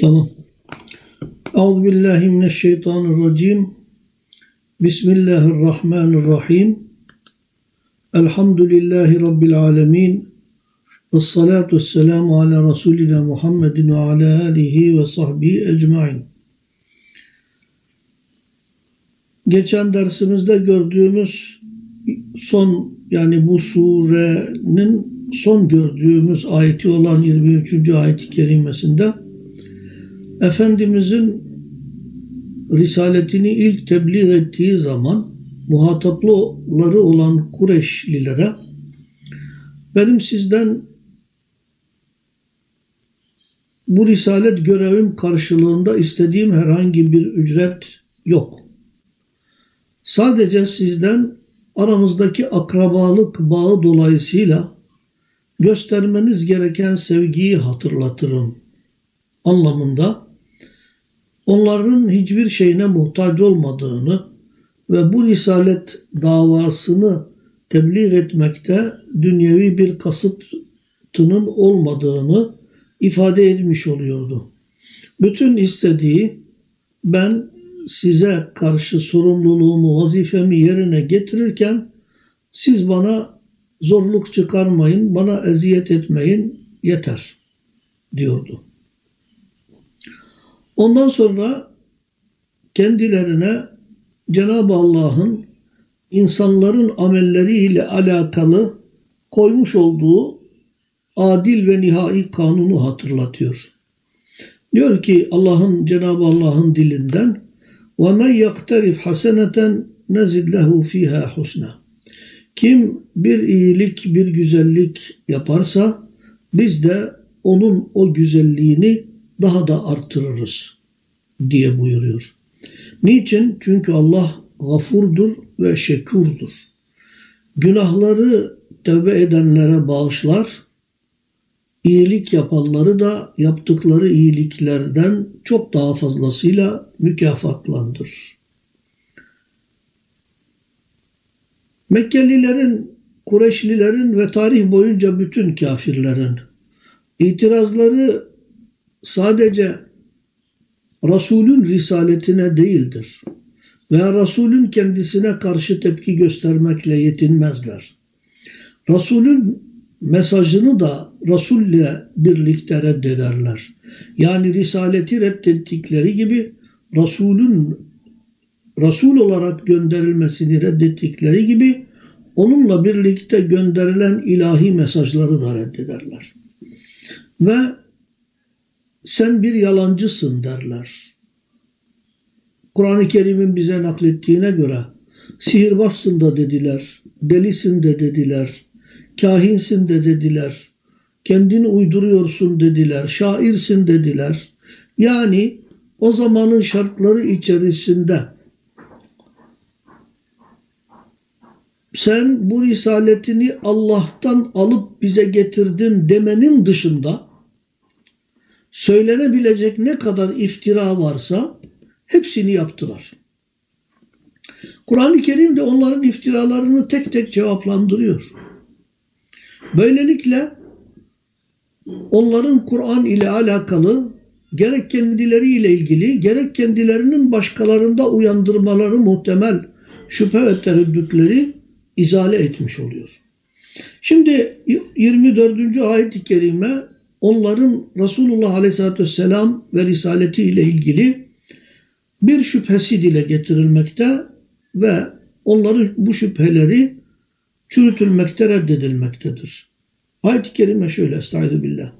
Tamam. Euzu billahi mineşşeytanirracim. Bismillahirrahmanirrahim. Elhamdülillahi rabbil alamin. Ves salatu vesselamu ala Resulina Muhammedin ve ala alihi ve sahbihi ecmaîn. Geçen dersimizde gördüğümüz son yani bu surenin son gördüğümüz ayeti olan 23. ayet-i kerimesinde Efendimizin risaletini ilk tebliğ ettiği zaman muhatapları olan Kureşlilere benim sizden bu risalet görevim karşılığında istediğim herhangi bir ücret yok. Sadece sizden aramızdaki akrabalık bağı dolayısıyla göstermeniz gereken sevgiyi hatırlatırım anlamında onların hiçbir şeyine muhtaç olmadığını ve bu risalet davasını tebliğ etmekte dünyevi bir kasıtının olmadığını ifade etmiş oluyordu. Bütün istediği ben size karşı sorumluluğumu, vazifemi yerine getirirken siz bana zorluk çıkarmayın, bana eziyet etmeyin yeter diyordu. Ondan sonra kendilerine Cenab-ı Allah'ın insanların amelleriyle alakalı koymuş olduğu adil ve nihai kanunu hatırlatıyor. Diyor ki Allah'ın Cenab-ı Allah'ın dilinden ve men yaktarif haseneten nezid lehu fiha. Kim bir iyilik, bir güzellik yaparsa biz de onun o güzelliğini daha da arttırırız diye buyuruyor. Niçin? Çünkü Allah gafurdur ve şekurdur. Günahları tövbe edenlere bağışlar, iyilik yapanları da yaptıkları iyiliklerden çok daha fazlasıyla mükafatlandırır. Mekkelilerin, Kureşlilerin ve tarih boyunca bütün kafirlerin itirazları sadece Resulün risaletine değildir. Veya Resulün kendisine karşı tepki göstermekle yetinmezler. Resulün mesajını da Resul'le birlikte reddederler. Yani risaleti reddettikleri gibi Resulün Resul olarak gönderilmesini reddettikleri gibi onunla birlikte gönderilen ilahi mesajları da reddederler. Ve sen bir yalancısın derler. Kur'an-ı Kerim'in bize naklettiğine göre sihirbazsın da dediler, delisin de dediler, kahinsin de dediler, kendini uyduruyorsun dediler, şairsin dediler. Yani o zamanın şartları içerisinde sen bu risaletini Allah'tan alıp bize getirdin demenin dışında söylenebilecek ne kadar iftira varsa hepsini yaptılar. Kur'an-ı Kerim de onların iftiralarını tek tek cevaplandırıyor. Böylelikle onların Kur'an ile alakalı gerek kendileriyle ilgili gerek kendilerinin başkalarında uyandırmaları muhtemel şüphe ve tereddütleri izale etmiş oluyor. Şimdi 24. ayet-i kerime onların Resulullah Aleyhisselatü Vesselam ve Risaleti ile ilgili bir şüphesi dile getirilmekte ve onların bu şüpheleri çürütülmekte, reddedilmektedir. Ayet-i Kerime şöyle, estaizu billah.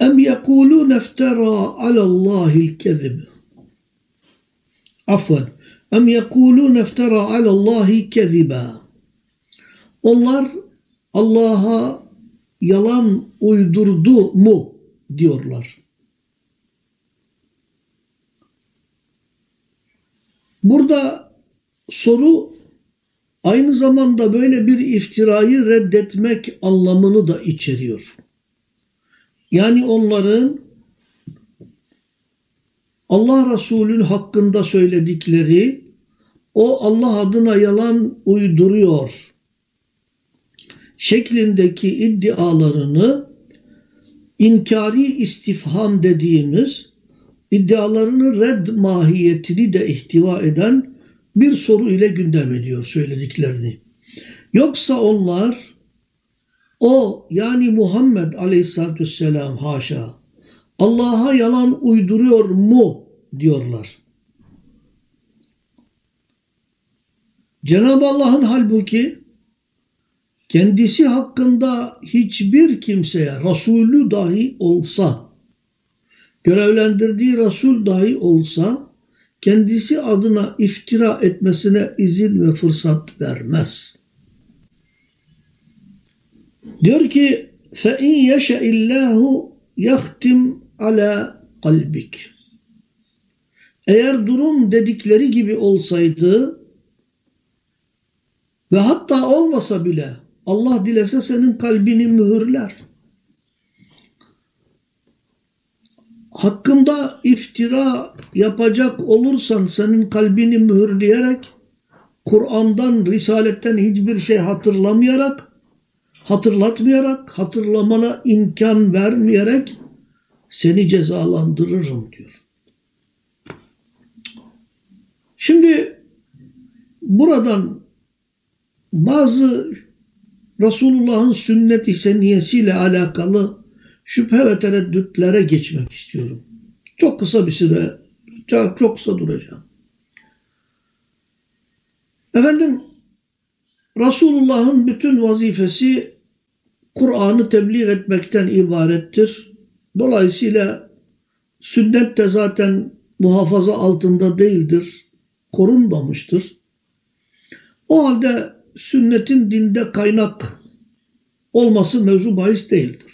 Em yekulun eftera alallahil kezib. Afwan. Em yekulun eftera alallahi keziba. Onlar Allah'a yalan uydurdu mu diyorlar. Burada soru aynı zamanda böyle bir iftirayı reddetmek anlamını da içeriyor. Yani onların Allah Resulü'nün hakkında söyledikleri o Allah adına yalan uyduruyor şeklindeki iddialarını inkari istifham dediğimiz iddialarını red mahiyetini de ihtiva eden bir soru ile gündem ediyor söylediklerini. Yoksa onlar o yani Muhammed aleyhissalatü vesselam haşa Allah'a yalan uyduruyor mu diyorlar. Cenab-ı Allah'ın halbuki kendisi hakkında hiçbir kimseye Resulü dahi olsa görevlendirdiği Resul dahi olsa kendisi adına iftira etmesine izin ve fırsat vermez. Diyor ki فَاِنْ يَشَئِ اللّٰهُ يَخْتِمْ ala kalbik. Eğer durum dedikleri gibi olsaydı ve hatta olmasa bile Allah dilese senin kalbini mühürler. Hakkında iftira yapacak olursan senin kalbini mühürleyerek Kur'an'dan, Risaletten hiçbir şey hatırlamayarak, hatırlatmayarak, hatırlamana imkan vermeyerek seni cezalandırırım diyor. Şimdi buradan bazı Resulullah'ın sünnet-i seniyesiyle alakalı şüphe ve tereddütlere geçmek istiyorum. Çok kısa bir süre, çok, çok kısa duracağım. Efendim, Resulullah'ın bütün vazifesi Kur'an'ı tebliğ etmekten ibarettir. Dolayısıyla sünnet de zaten muhafaza altında değildir, korunmamıştır. O halde sünnetin dinde kaynak olması mevzu bahis değildir.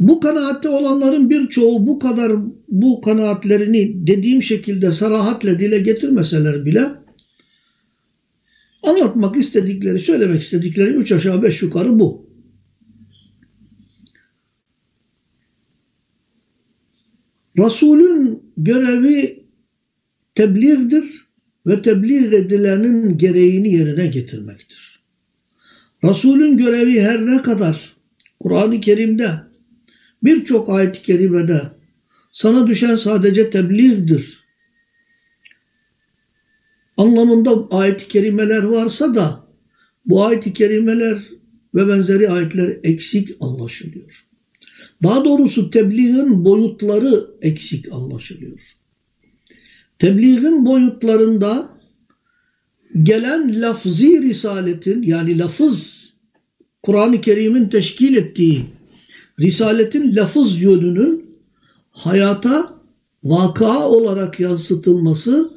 Bu kanaatte olanların birçoğu bu kadar bu kanaatlerini dediğim şekilde sarahatle dile getirmeseler bile anlatmak istedikleri, söylemek istedikleri üç aşağı beş yukarı bu. Resulün görevi tebliğdir ve tebliğ edilenin gereğini yerine getirmektir. Resulün görevi her ne kadar Kur'an-ı Kerim'de birçok ayet-i kerimede sana düşen sadece tebliğdir anlamında ayet-i kerimeler varsa da bu ayet-i kerimeler ve benzeri ayetler eksik anlaşılıyor. Daha doğrusu tebliğin boyutları eksik anlaşılıyor. Tebliğin boyutlarında gelen lafzi risaletin yani lafız Kur'an-ı Kerim'in teşkil ettiği risaletin lafız yönünün hayata vaka olarak yansıtılması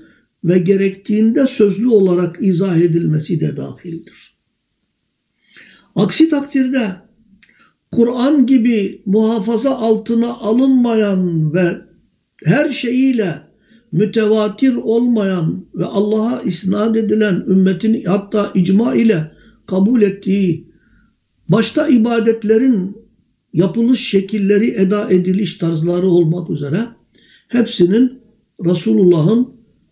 ve gerektiğinde sözlü olarak izah edilmesi de dahildir. Aksi takdirde Kur'an gibi muhafaza altına alınmayan ve her şeyiyle mütevatir olmayan ve Allah'a isnat edilen ümmetin hatta icma ile kabul ettiği başta ibadetlerin yapılış şekilleri, eda ediliş tarzları olmak üzere hepsinin Resulullah'ın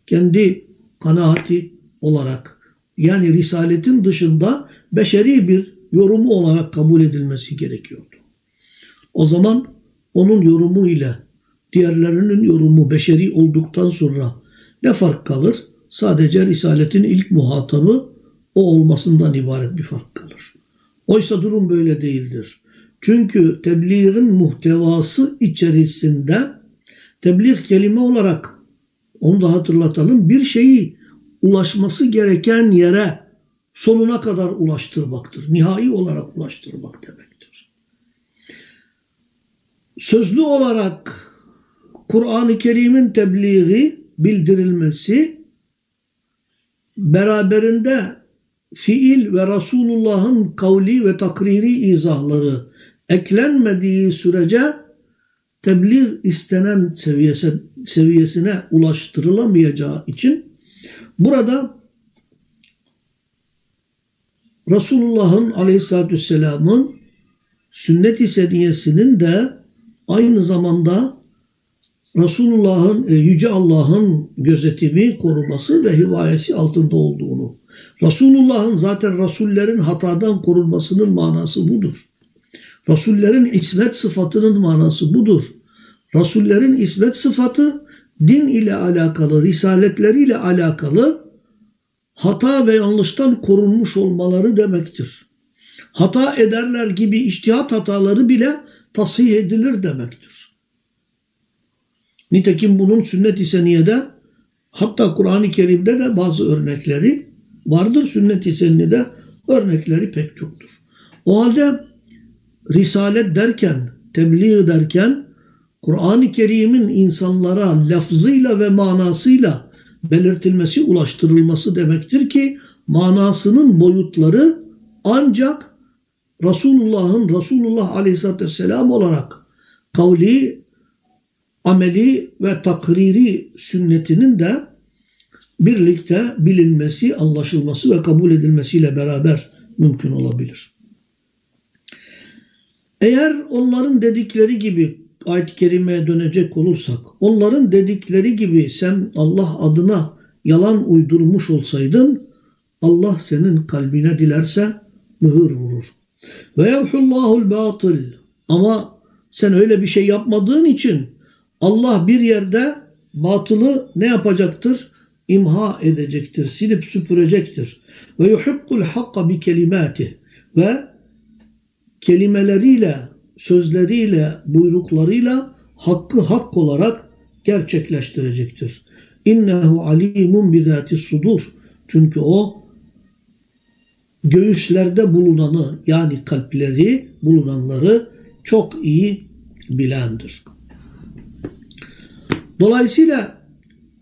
kendi kanaati olarak yani risaletin dışında beşeri bir yorumu olarak kabul edilmesi gerekiyordu. O zaman onun yorumu ile diğerlerinin yorumu beşeri olduktan sonra ne fark kalır? Sadece Risaletin ilk muhatabı o olmasından ibaret bir fark kalır. Oysa durum böyle değildir. Çünkü tebliğin muhtevası içerisinde tebliğ kelime olarak onu da hatırlatalım bir şeyi ulaşması gereken yere sonuna kadar ulaştırmaktır. Nihai olarak ulaştırmak demektir. Sözlü olarak Kur'an-ı Kerim'in tebliği, bildirilmesi beraberinde fiil ve Resulullah'ın kavli ve takriri izahları eklenmediği sürece tebliğ istenen seviyesi, seviyesine ulaştırılamayacağı için burada Resulullah'ın aleyhissalatü vesselamın sünnet-i seniyesinin de aynı zamanda Resulullah'ın, e, Yüce Allah'ın gözetimi, koruması ve hivayesi altında olduğunu. Resulullah'ın zaten Resullerin hatadan korunmasının manası budur. Resullerin ismet sıfatının manası budur. Resullerin ismet sıfatı din ile alakalı, risaletleriyle alakalı hata ve yanlıştan korunmuş olmaları demektir. Hata ederler gibi iştihat hataları bile tasih edilir demektir. Nitekim bunun sünnet-i seniyede hatta Kur'an-ı Kerim'de de bazı örnekleri vardır. Sünnet-i seniyede örnekleri pek çoktur. O halde risalet derken, tebliğ derken Kur'an-ı Kerim'in insanlara lafzıyla ve manasıyla belirtilmesi, ulaştırılması demektir ki manasının boyutları ancak Resulullah'ın Resulullah Aleyhisselatü Vesselam olarak kavli, ameli ve takriri sünnetinin de birlikte bilinmesi, anlaşılması ve kabul edilmesiyle beraber mümkün olabilir. Eğer onların dedikleri gibi ayet-i kerimeye dönecek olursak, onların dedikleri gibi sen Allah adına yalan uydurmuş olsaydın, Allah senin kalbine dilerse mühür vurur. Ve yemhullahul batıl. Ama sen öyle bir şey yapmadığın için Allah bir yerde batılı ne yapacaktır? İmha edecektir, silip süpürecektir. Ve yuhibbul hakka bi kelimati ve kelimeleriyle, sözleriyle, buyruklarıyla hakkı hak olarak gerçekleştirecektir. İnnehu alimun bizati sudur. Çünkü o göğüslerde bulunanı yani kalpleri bulunanları çok iyi bilendir. Dolayısıyla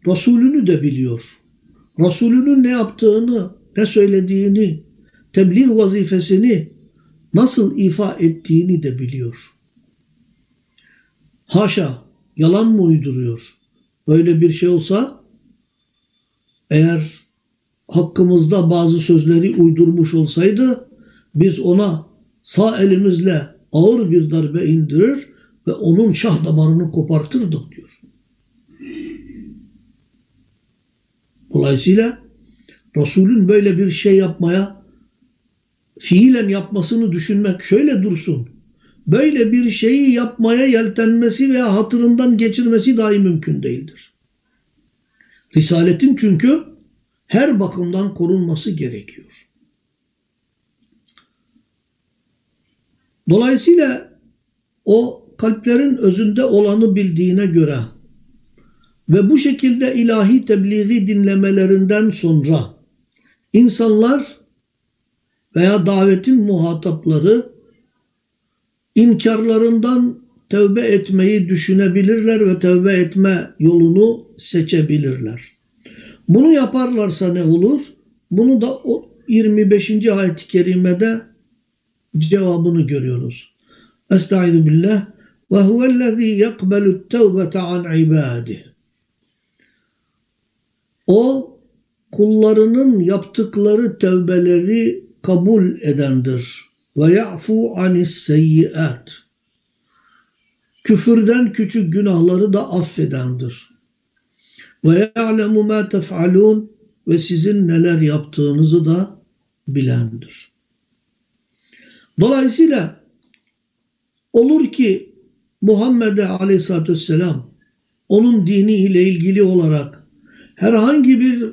Resulünü de biliyor. Resulünün ne yaptığını, ne söylediğini, tebliğ vazifesini nasıl ifa ettiğini de biliyor. Haşa, yalan mı uyduruyor? Böyle bir şey olsa eğer hakkımızda bazı sözleri uydurmuş olsaydı biz ona sağ elimizle ağır bir darbe indirir ve onun şah damarını kopartırdık diyor. Dolayısıyla Resulün böyle bir şey yapmaya fiilen yapmasını düşünmek şöyle dursun. Böyle bir şeyi yapmaya yeltenmesi veya hatırından geçirmesi dahi mümkün değildir. Risaletin çünkü her bakımdan korunması gerekiyor. Dolayısıyla o kalplerin özünde olanı bildiğine göre ve bu şekilde ilahi tebliği dinlemelerinden sonra insanlar veya davetin muhatapları inkarlarından tövbe etmeyi düşünebilirler ve tövbe etme yolunu seçebilirler. Bunu yaparlarsa ne olur? Bunu da o 25. ayet-i kerimede cevabını görüyoruz. Estaizu billah ve huvellezî yekbelü't tevbete an ibâdih. O kullarının yaptıkları tevbeleri kabul edendir. Ve ya'fu anis seyyiat. Küfürden küçük günahları da affedendir. Ve ya'lemu ma tef'alun ve sizin neler yaptığınızı da bilendir. Dolayısıyla olur ki Muhammed'e aleyhissalatü vesselam onun dini ile ilgili olarak herhangi bir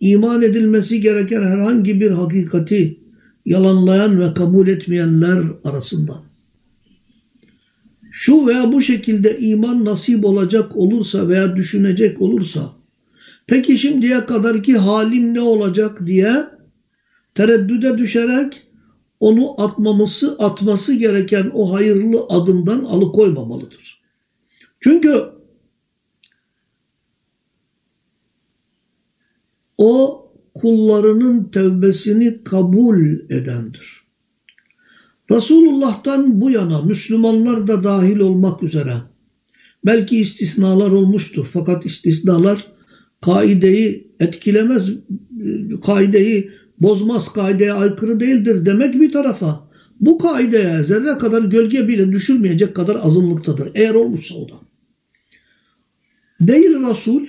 iman edilmesi gereken herhangi bir hakikati yalanlayan ve kabul etmeyenler arasından şu veya bu şekilde iman nasip olacak olursa veya düşünecek olursa peki şimdiye kadarki halim ne olacak diye tereddüde düşerek onu atmaması, atması gereken o hayırlı adımdan alıkoymamalıdır. Çünkü o kullarının tevbesini kabul edendir. Resulullah'tan bu yana Müslümanlar da dahil olmak üzere belki istisnalar olmuştur fakat istisnalar kaideyi etkilemez, kaideyi bozmaz, kaideye aykırı değildir demek bir tarafa. Bu kaideye zerre kadar gölge bile düşürmeyecek kadar azınlıktadır. Eğer olmuşsa o da. Değil Resul,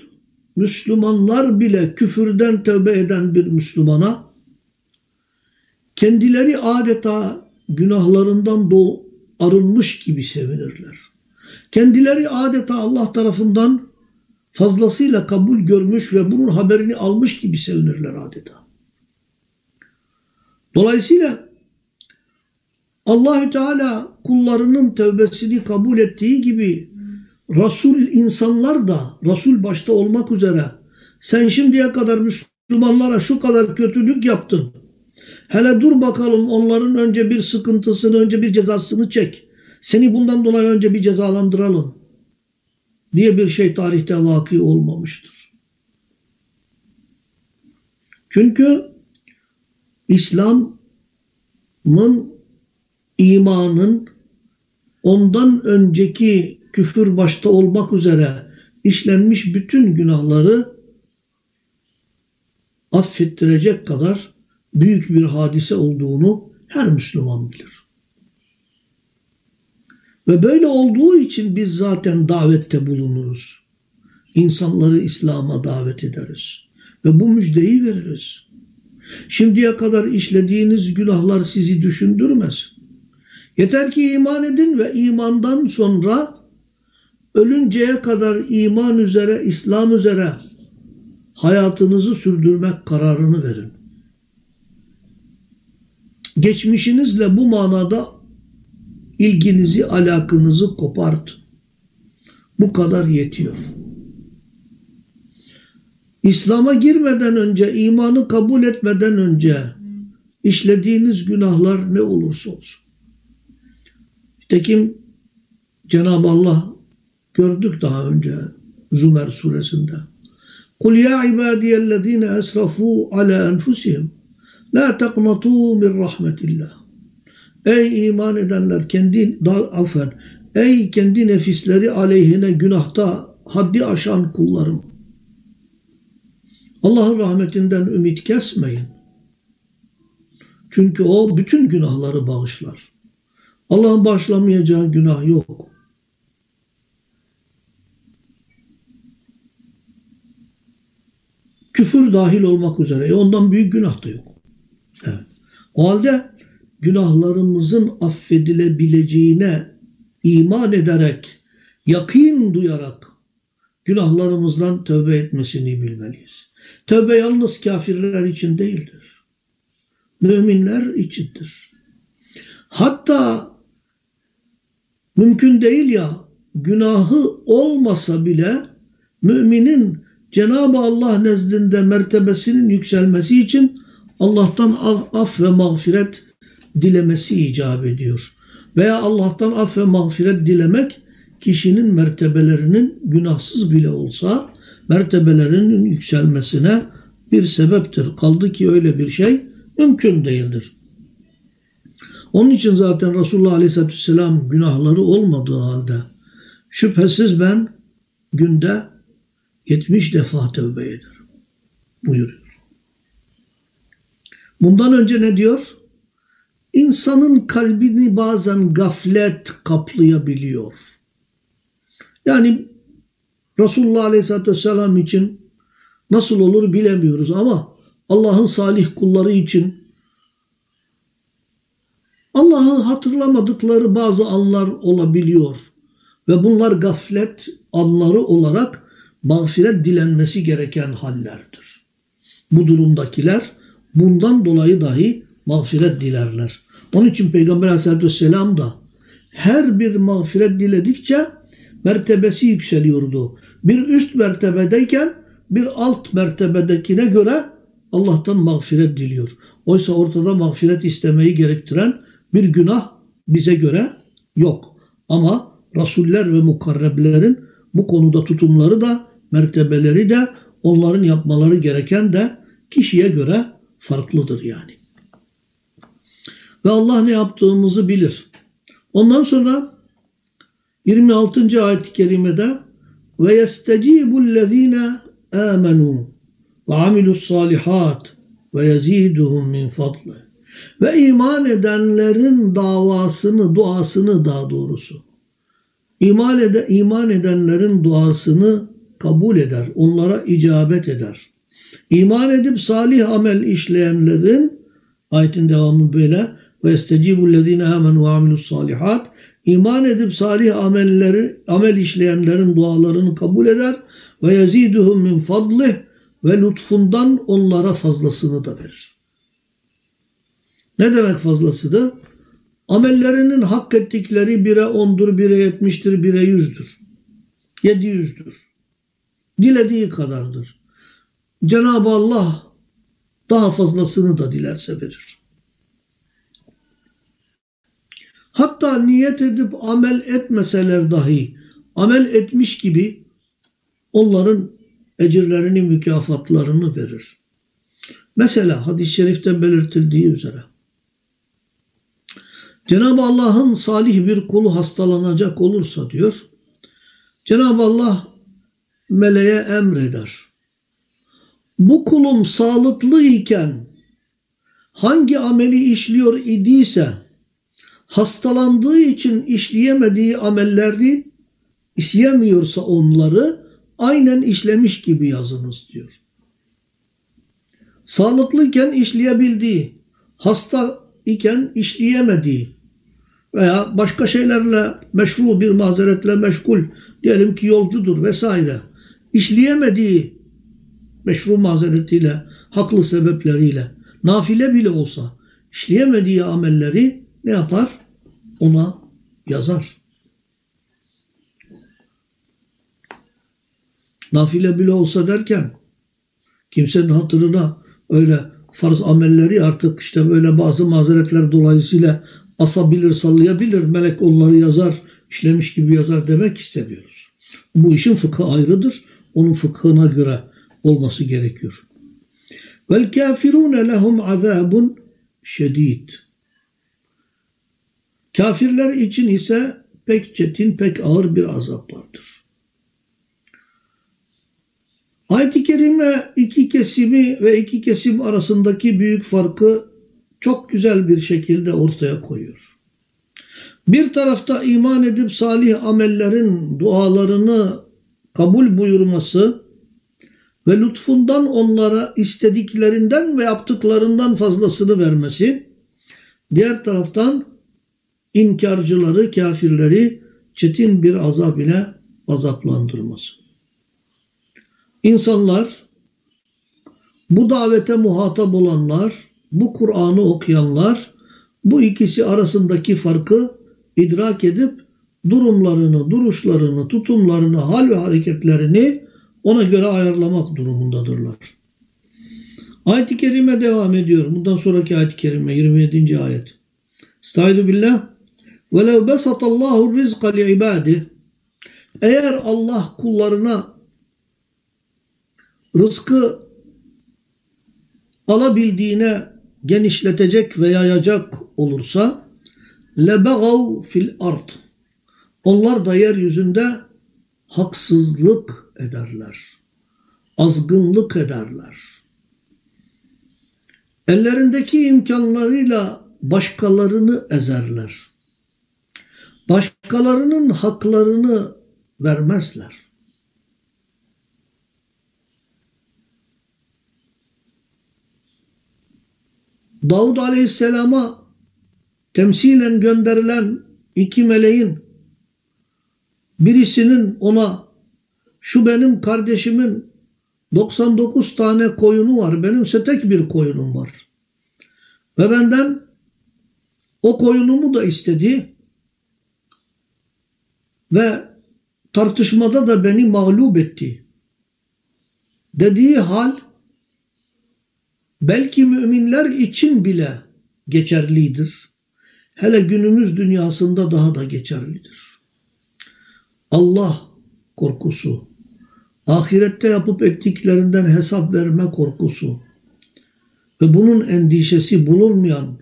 Müslümanlar bile küfürden tövbe eden bir Müslümana kendileri adeta günahlarından arınmış gibi sevinirler. Kendileri adeta Allah tarafından fazlasıyla kabul görmüş ve bunun haberini almış gibi sevinirler adeta. Dolayısıyla Allahü Teala kullarının tevbesini kabul ettiği gibi Resul insanlar da Resul başta olmak üzere sen şimdiye kadar Müslümanlara şu kadar kötülük yaptın. Hele dur bakalım onların önce bir sıkıntısını, önce bir cezasını çek. Seni bundan dolayı önce bir cezalandıralım. Diye bir şey tarihte vaki olmamıştır. Çünkü İslam'ın imanın ondan önceki küfür başta olmak üzere işlenmiş bütün günahları affettirecek kadar büyük bir hadise olduğunu her Müslüman bilir. Ve böyle olduğu için biz zaten davette bulunuruz. İnsanları İslam'a davet ederiz. Ve bu müjdeyi veririz. Şimdiye kadar işlediğiniz günahlar sizi düşündürmez. Yeter ki iman edin ve imandan sonra ölünceye kadar iman üzere, İslam üzere hayatınızı sürdürmek kararını verin. Geçmişinizle bu manada ilginizi, alakanızı kopart. Bu kadar yetiyor. İslam'a girmeden önce, imanı kabul etmeden önce işlediğiniz günahlar ne olursa olsun. Tekim Cenab-ı Allah gördük daha önce Zümer suresinde. Kul ya ibadiyellezine esrafu ala enfusihim la taqnatu min rahmetillah. Ey iman edenler kendi affen ey kendi nefisleri aleyhine günahta haddi aşan kullarım. Allah'ın rahmetinden ümit kesmeyin. Çünkü o bütün günahları bağışlar. Allah'ın bağışlamayacağı günah yok. Küfür dahil olmak üzere. E ondan büyük günah da yok. Evet. O halde günahlarımızın affedilebileceğine iman ederek, yakin duyarak günahlarımızdan tövbe etmesini bilmeliyiz. Tövbe yalnız kafirler için değildir. Müminler içindir. Hatta mümkün değil ya günahı olmasa bile müminin Cenab-ı Allah nezdinde mertebesinin yükselmesi için Allah'tan af ve mağfiret dilemesi icap ediyor. Veya Allah'tan af ve mağfiret dilemek kişinin mertebelerinin günahsız bile olsa mertebelerinin yükselmesine bir sebeptir. Kaldı ki öyle bir şey mümkün değildir. Onun için zaten Resulullah Aleyhisselatü Vesselam günahları olmadığı halde şüphesiz ben günde 70 defa tövbe ederim buyuruyor. Bundan önce ne diyor? İnsanın kalbini bazen gaflet kaplayabiliyor. Yani Resulullah Aleyhisselatü Vesselam için nasıl olur bilemiyoruz ama Allah'ın salih kulları için Allah'ı hatırlamadıkları bazı anlar olabiliyor. Ve bunlar gaflet anları olarak mağfiret dilenmesi gereken hallerdir. Bu durumdakiler bundan dolayı dahi mağfiret dilerler. Onun için Peygamber aleyhissalatü vesselam da her bir mağfiret diledikçe mertebesi yükseliyordu. Bir üst mertebedeyken bir alt mertebedekine göre Allah'tan mağfiret diliyor. Oysa ortada mağfiret istemeyi gerektiren bir günah bize göre yok. Ama Rasuller ve mukarreblerin bu konuda tutumları da mertebeleri de onların yapmaları gereken de kişiye göre farklıdır yani. Ve Allah ne yaptığımızı bilir. Ondan sonra 26. ayet-i kerimede ve yestecibüllezine amenu ve amilus salihat ve yeziduhum min fadli ve iman edenlerin davasını, duasını daha doğrusu iman, ede, iman edenlerin duasını kabul eder, onlara icabet eder. İman edip salih amel işleyenlerin ayetin devamı böyle ve estecibul lezine amenu ve amilus salihat iman edip salih amelleri amel işleyenlerin dualarını kabul eder ve yeziduhum min fadlih ve lütfundan onlara fazlasını da verir. Ne demek fazlasını? Amellerinin hak ettikleri bire ondur, bire yetmiştir, bire yüzdür. Yedi yüzdür. Dilediği kadardır. Cenab-ı Allah daha fazlasını da dilerse verir. Hatta niyet edip amel etmeseler dahi amel etmiş gibi onların ecirlerini, mükafatlarını verir. Mesela hadis-i şerifte belirtildiği üzere Cenab-ı Allah'ın salih bir kulu hastalanacak olursa diyor, Cenab-ı Allah meleğe emreder. Bu kulum sağlıklı iken hangi ameli işliyor idiyse hastalandığı için işleyemediği amelleri işleyemiyorsa onları aynen işlemiş gibi yazınız diyor. Sağlıklıyken işleyebildiği, hasta iken işleyemediği veya başka şeylerle meşru bir mazeretle meşgul diyelim ki yolcudur vesaire işleyemediği meşru mazeretiyle haklı sebepleriyle nafile bile olsa işleyemediği amelleri ne yapar? Ona yazar. Nafile bile olsa derken kimsenin hatırına öyle farz amelleri artık işte böyle bazı mazeretler dolayısıyla asabilir, sallayabilir. Melek onları yazar, işlemiş gibi yazar demek istemiyoruz. Bu işin fıkhı ayrıdır. Onun fıkhına göre olması gerekiyor. Vel kafirune lehum azabun şedid. Kafirler için ise pek çetin, pek ağır bir azap vardır. Ayet-i Kerime iki kesimi ve iki kesim arasındaki büyük farkı çok güzel bir şekilde ortaya koyuyor. Bir tarafta iman edip salih amellerin dualarını kabul buyurması ve lütfundan onlara istediklerinden ve yaptıklarından fazlasını vermesi, diğer taraftan inkarcıları, kafirleri çetin bir azab ile azaplandırması. İnsanlar, bu davete muhatap olanlar, bu Kur'an'ı okuyanlar, bu ikisi arasındaki farkı idrak edip durumlarını, duruşlarını, tutumlarını, hal ve hareketlerini ona göre ayarlamak durumundadırlar. Ayet-i Kerime devam ediyor. Bundan sonraki ayet-i kerime 27. ayet. Estaizu billah. وَلَوْ بَسَطَ اللّٰهُ الرِّزْقَ لِعِبَادِهِ Eğer Allah kullarına rızkı alabildiğine genişletecek ve yayacak olursa lebegav fil ard. Onlar da yeryüzünde haksızlık ederler. Azgınlık ederler. Ellerindeki imkanlarıyla başkalarını ezerler. Başkalarının haklarını vermezler. Davud Aleyhisselam'a temsilen gönderilen iki meleğin birisinin ona şu benim kardeşimin 99 tane koyunu var. Benimse tek bir koyunum var. Ve benden o koyunumu da istedi. Ve tartışmada da beni mağlup etti. Dediği hal belki müminler için bile geçerlidir. Hele günümüz dünyasında daha da geçerlidir. Allah korkusu, ahirette yapıp ettiklerinden hesap verme korkusu ve bunun endişesi bulunmayan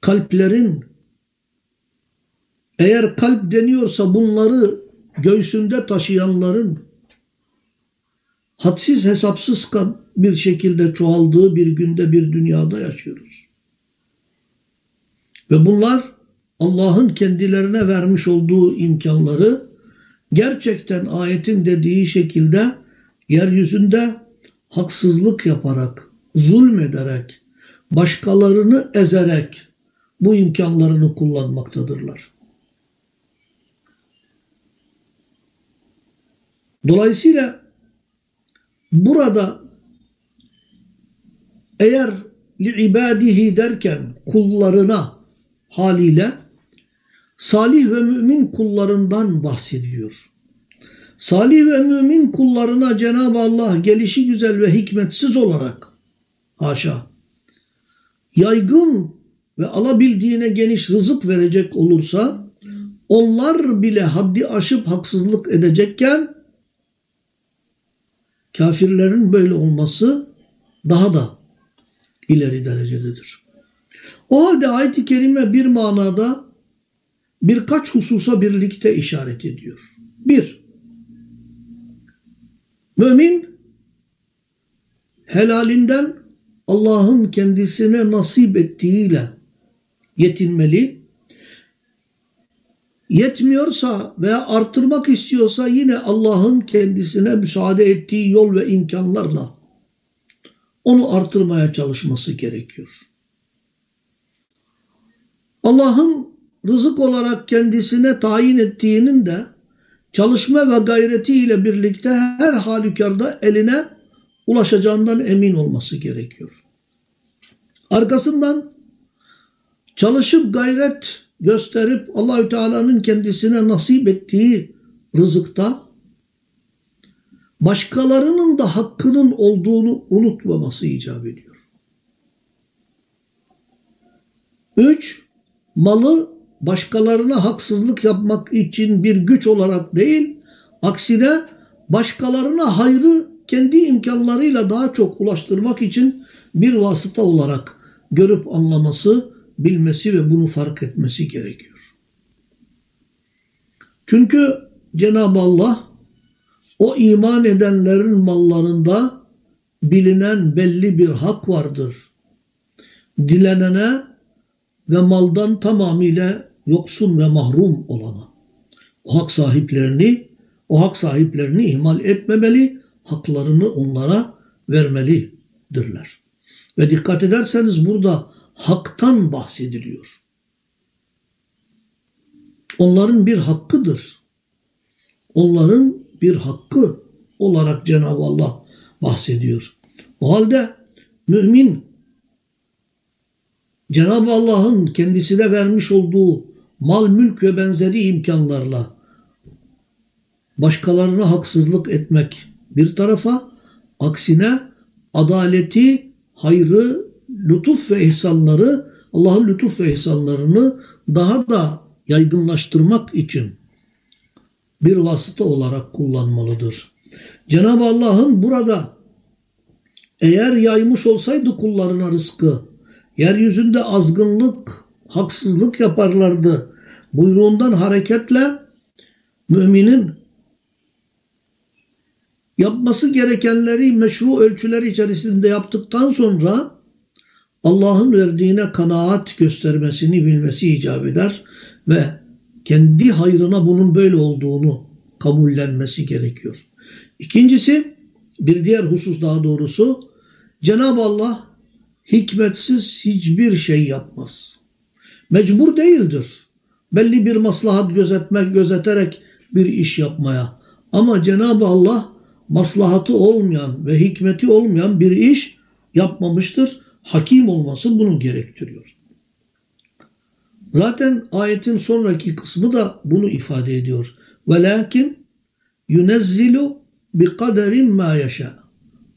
kalplerin eğer kalp deniyorsa bunları göğsünde taşıyanların hadsiz hesapsız bir şekilde çoğaldığı bir günde bir dünyada yaşıyoruz. Ve bunlar Allah'ın kendilerine vermiş olduğu imkanları gerçekten ayetin dediği şekilde yeryüzünde haksızlık yaparak, zulmederek, başkalarını ezerek bu imkanlarını kullanmaktadırlar. Dolayısıyla burada eğer li'ibadihi derken kullarına haliyle salih ve mümin kullarından bahsediyor. Salih ve mümin kullarına Cenab-ı Allah gelişi güzel ve hikmetsiz olarak haşa yaygın ve alabildiğine geniş rızık verecek olursa onlar bile haddi aşıp haksızlık edecekken kafirlerin böyle olması daha da ileri derecededir. O halde ayet-i kerime bir manada birkaç hususa birlikte işaret ediyor. Bir, mümin helalinden Allah'ın kendisine nasip ettiğiyle yetinmeli. Yetmiyorsa veya artırmak istiyorsa yine Allah'ın kendisine müsaade ettiği yol ve imkanlarla onu artırmaya çalışması gerekiyor. Allah'ın rızık olarak kendisine tayin ettiğinin de çalışma ve gayretiyle birlikte her halükarda eline ulaşacağından emin olması gerekiyor. Arkasından çalışıp gayret gösterip Allahü Teala'nın kendisine nasip ettiği rızıkta başkalarının da hakkının olduğunu unutmaması icap ediyor. Üç, malı başkalarına haksızlık yapmak için bir güç olarak değil, aksine başkalarına hayrı kendi imkanlarıyla daha çok ulaştırmak için bir vasıta olarak görüp anlaması, bilmesi ve bunu fark etmesi gerekiyor. Çünkü Cenab-ı Allah o iman edenlerin mallarında bilinen belli bir hak vardır. Dilenene ve maldan tamamıyla yoksun ve mahrum olana. O hak sahiplerini, o hak sahiplerini ihmal etmemeli, haklarını onlara vermelidirler. Ve dikkat ederseniz burada haktan bahsediliyor. Onların bir hakkıdır. Onların bir hakkı olarak Cenab-ı Allah bahsediyor. O halde mümin Cenab-ı Allah'ın kendisine vermiş olduğu mal, mülk ve benzeri imkanlarla başkalarına haksızlık etmek bir tarafa, aksine adaleti, hayrı, lütuf ve ihsanları, Allah'ın lütuf ve ihsanlarını daha da yaygınlaştırmak için bir vasıta olarak kullanmalıdır. Cenab-ı Allah'ın burada eğer yaymış olsaydı kullarına rızkı, yeryüzünde azgınlık, haksızlık yaparlardı. Buyruğundan hareketle müminin yapması gerekenleri meşru ölçüler içerisinde yaptıktan sonra Allah'ın verdiğine kanaat göstermesini bilmesi icap eder ve kendi hayrına bunun böyle olduğunu kabullenmesi gerekiyor. İkincisi bir diğer husus daha doğrusu Cenab-ı Allah hikmetsiz hiçbir şey yapmaz. Mecbur değildir. Belli bir maslahat gözetmek, gözeterek bir iş yapmaya. Ama Cenab-ı Allah maslahatı olmayan ve hikmeti olmayan bir iş yapmamıştır. Hakim olması bunu gerektiriyor. Zaten ayetin sonraki kısmı da bunu ifade ediyor. Velakin yunezzilu bi kaderin ma yaşa.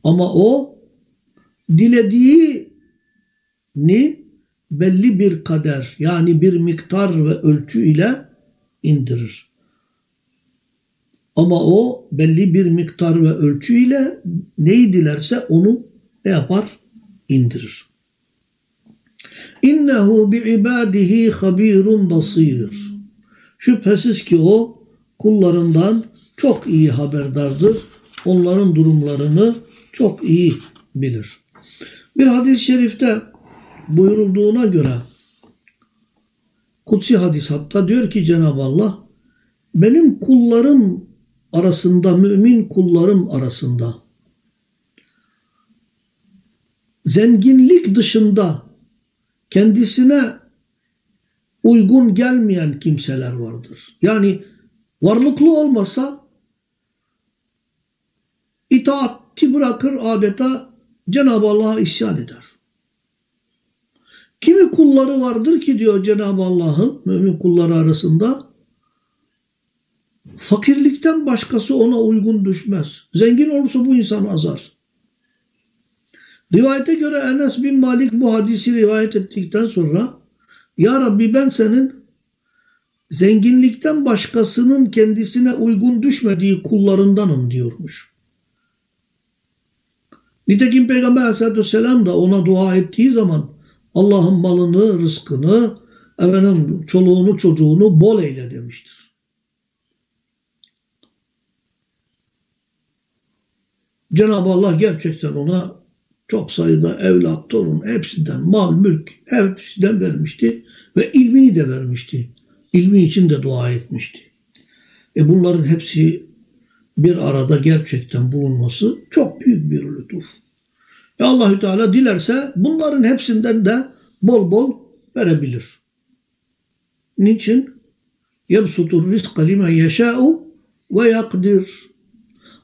Ama o dilediğini belli bir kader yani bir miktar ve ölçü ile indirir. Ama o belli bir miktar ve ölçü ile neyi dilerse onu ne yapar? İndirir. İnnehu bi ibadihi habirun basir. Şüphesiz ki o kullarından çok iyi haberdardır. Onların durumlarını çok iyi bilir. Bir hadis-i şerifte buyurulduğuna göre kutsi hadis hatta diyor ki Cenab-ı Allah benim kullarım arasında, mümin kullarım arasında zenginlik dışında kendisine uygun gelmeyen kimseler vardır. Yani varlıklı olmasa itaati bırakır adeta Cenab-ı Allah'a isyan eder. Kimi kulları vardır ki diyor Cenab-ı Allah'ın mümin kulları arasında fakirlikten başkası ona uygun düşmez. Zengin olursa bu insan azar. Rivayete göre Enes bin Malik bu hadisi rivayet ettikten sonra Ya Rabbi ben senin zenginlikten başkasının kendisine uygun düşmediği kullarındanım diyormuş. Nitekim Peygamber aleyhissalatü vesselam da ona dua ettiği zaman Allah'ın malını, rızkını, efendim, çoluğunu, çocuğunu bol eyle demiştir. Cenab-ı Allah gerçekten ona çok sayıda evlat, torun hepsinden, mal, mülk hepsinden vermişti ve ilmini de vermişti. İlmi için de dua etmişti. E bunların hepsi bir arada gerçekten bulunması çok büyük bir lütuf. Ve Allahü Teala dilerse bunların hepsinden de bol bol verebilir. Niçin? Yebsutur rizqa limen yeşâ'u ve yakdir.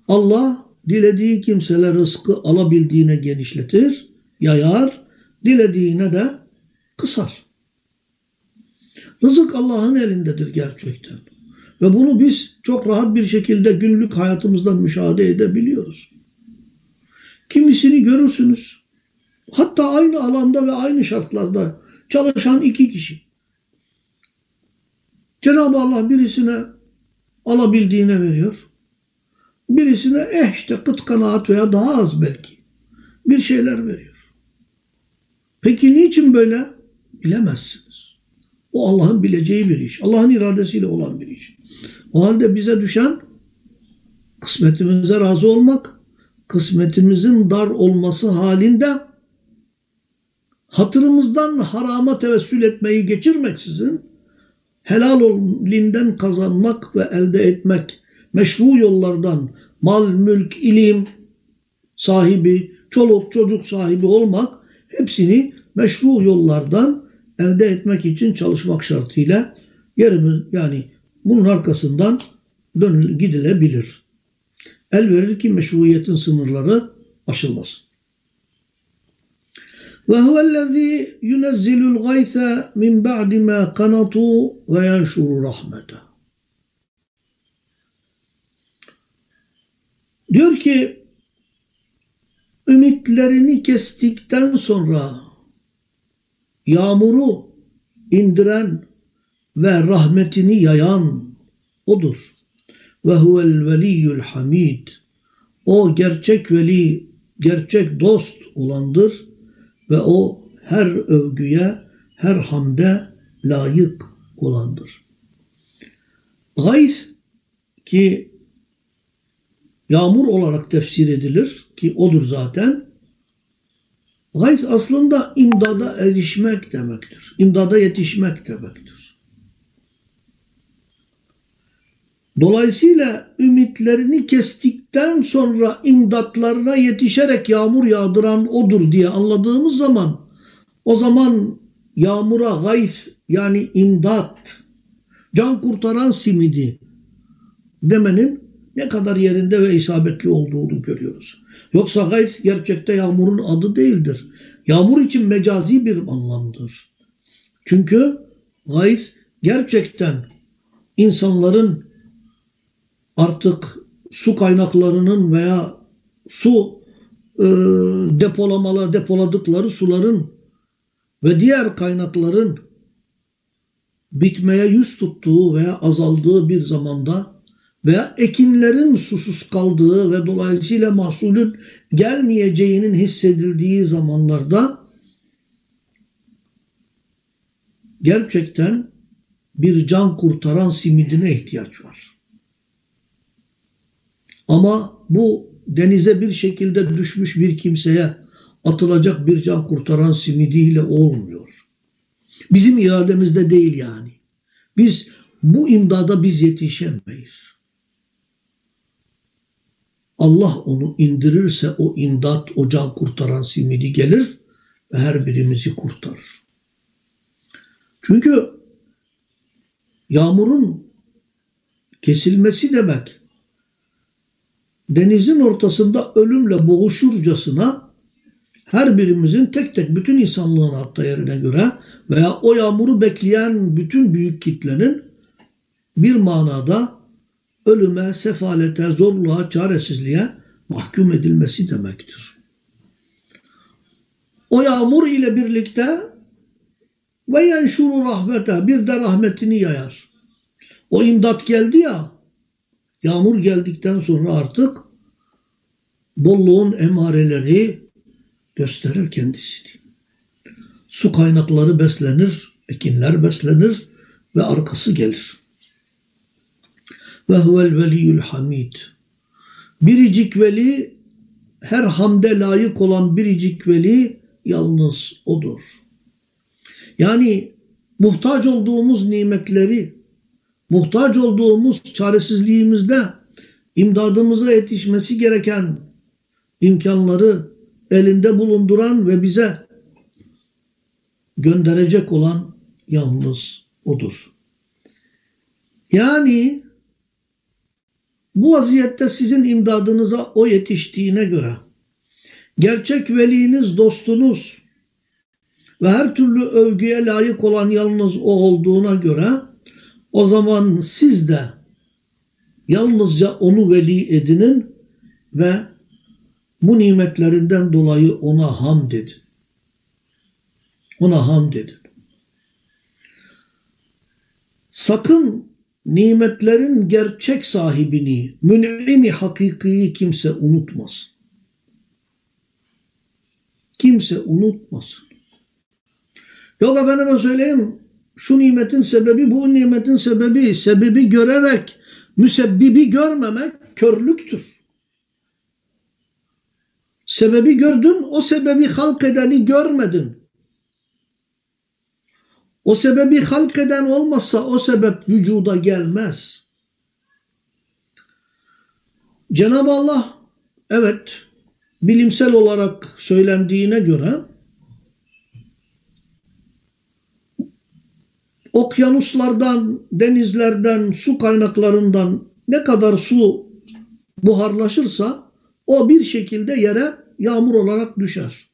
Allah dilediği kimseler rızkı alabildiğine genişletir, yayar, dilediğine de kısar. Rızık Allah'ın elindedir gerçekten. Ve bunu biz çok rahat bir şekilde günlük hayatımızda müşahede edebiliyoruz. Kimisini görürsünüz. Hatta aynı alanda ve aynı şartlarda çalışan iki kişi. Cenab-ı Allah birisine alabildiğine veriyor. Birisine eh işte kıt kanaat veya daha az belki bir şeyler veriyor. Peki niçin böyle? Bilemezsiniz. O Allah'ın bileceği bir iş. Allah'ın iradesiyle olan bir iş. O halde bize düşen kısmetimize razı olmak, kısmetimizin dar olması halinde hatırımızdan harama tevessül etmeyi geçirmeksizin helal olinden kazanmak ve elde etmek, meşru yollardan mal, mülk, ilim sahibi, çoluk çocuk sahibi olmak hepsini meşru yollardan elde etmek için çalışmak şartıyla yerimiz yani bunun arkasından dönül, gidilebilir. El verir ki meşruiyetin sınırları aşılmasın. Ve huvellezî yunezzilul gayse min ba'di ma kanatu ve yanşuru rahmete. Diyor ki ümitlerini kestikten sonra yağmuru indiren ve rahmetini yayan odur. Ve huvel veliyyul hamid. O gerçek veli, gerçek dost olandır ve o her övgüye, her hamde layık olandır. Gayz ki yağmur olarak tefsir edilir ki odur zaten. Gayz aslında imdada erişmek demektir. İmdada yetişmek demektir. Dolayısıyla ümitlerini kestikten sonra imdatlarına yetişerek yağmur yağdıran odur diye anladığımız zaman o zaman yağmura gayz yani imdat, can kurtaran simidi demenin ne kadar yerinde ve isabetli olduğunu görüyoruz. Yoksa gayz gerçekte yağmurun adı değildir. Yağmur için mecazi bir anlamdır. Çünkü gayz gerçekten insanların artık su kaynaklarının veya su e, depolamalar, depoladıkları suların ve diğer kaynakların bitmeye yüz tuttuğu veya azaldığı bir zamanda veya ekinlerin susuz kaldığı ve dolayısıyla mahsulün gelmeyeceğinin hissedildiği zamanlarda gerçekten bir can kurtaran simidine ihtiyaç var. Ama bu denize bir şekilde düşmüş bir kimseye atılacak bir can kurtaran simidiyle olmuyor. Bizim irademizde değil yani. Biz bu imdada biz yetişemeyiz. Allah onu indirirse o imdat, o kurtaran simidi gelir ve her birimizi kurtarır. Çünkü yağmurun kesilmesi demek denizin ortasında ölümle boğuşurcasına her birimizin tek tek bütün insanlığın hatta yerine göre veya o yağmuru bekleyen bütün büyük kitlenin bir manada ölüme, sefalete, zorluğa, çaresizliğe mahkum edilmesi demektir. O yağmur ile birlikte ve yenşuru rahmete bir de rahmetini yayar. O imdat geldi ya yağmur geldikten sonra artık bolluğun emareleri gösterir kendisini. Su kaynakları beslenir, ekinler beslenir ve arkası gelir. Ve huvel veliyyül hamid. Biricik veli, her hamde layık olan biricik veli yalnız odur. Yani muhtaç olduğumuz nimetleri, muhtaç olduğumuz çaresizliğimizde imdadımıza yetişmesi gereken imkanları elinde bulunduran ve bize gönderecek olan yalnız odur. Yani bu vaziyette sizin imdadınıza o yetiştiğine göre gerçek veliniz, dostunuz ve her türlü övgüye layık olan yalnız o olduğuna göre o zaman siz de yalnızca onu veli edinin ve bu nimetlerinden dolayı ona hamd edin. Ona hamd edin. Sakın nimetlerin gerçek sahibini, mün'imi hakikiyi kimse unutmasın. Kimse unutmasın. Yok efendime söyleyeyim, şu nimetin sebebi, bu nimetin sebebi, sebebi görerek müsebbibi görmemek körlüktür. Sebebi gördün, o sebebi halk edeni görmedin. O sebebi halk eden olmazsa o sebep vücuda gelmez. Cenab-ı Allah evet bilimsel olarak söylendiğine göre okyanuslardan, denizlerden, su kaynaklarından ne kadar su buharlaşırsa o bir şekilde yere yağmur olarak düşer.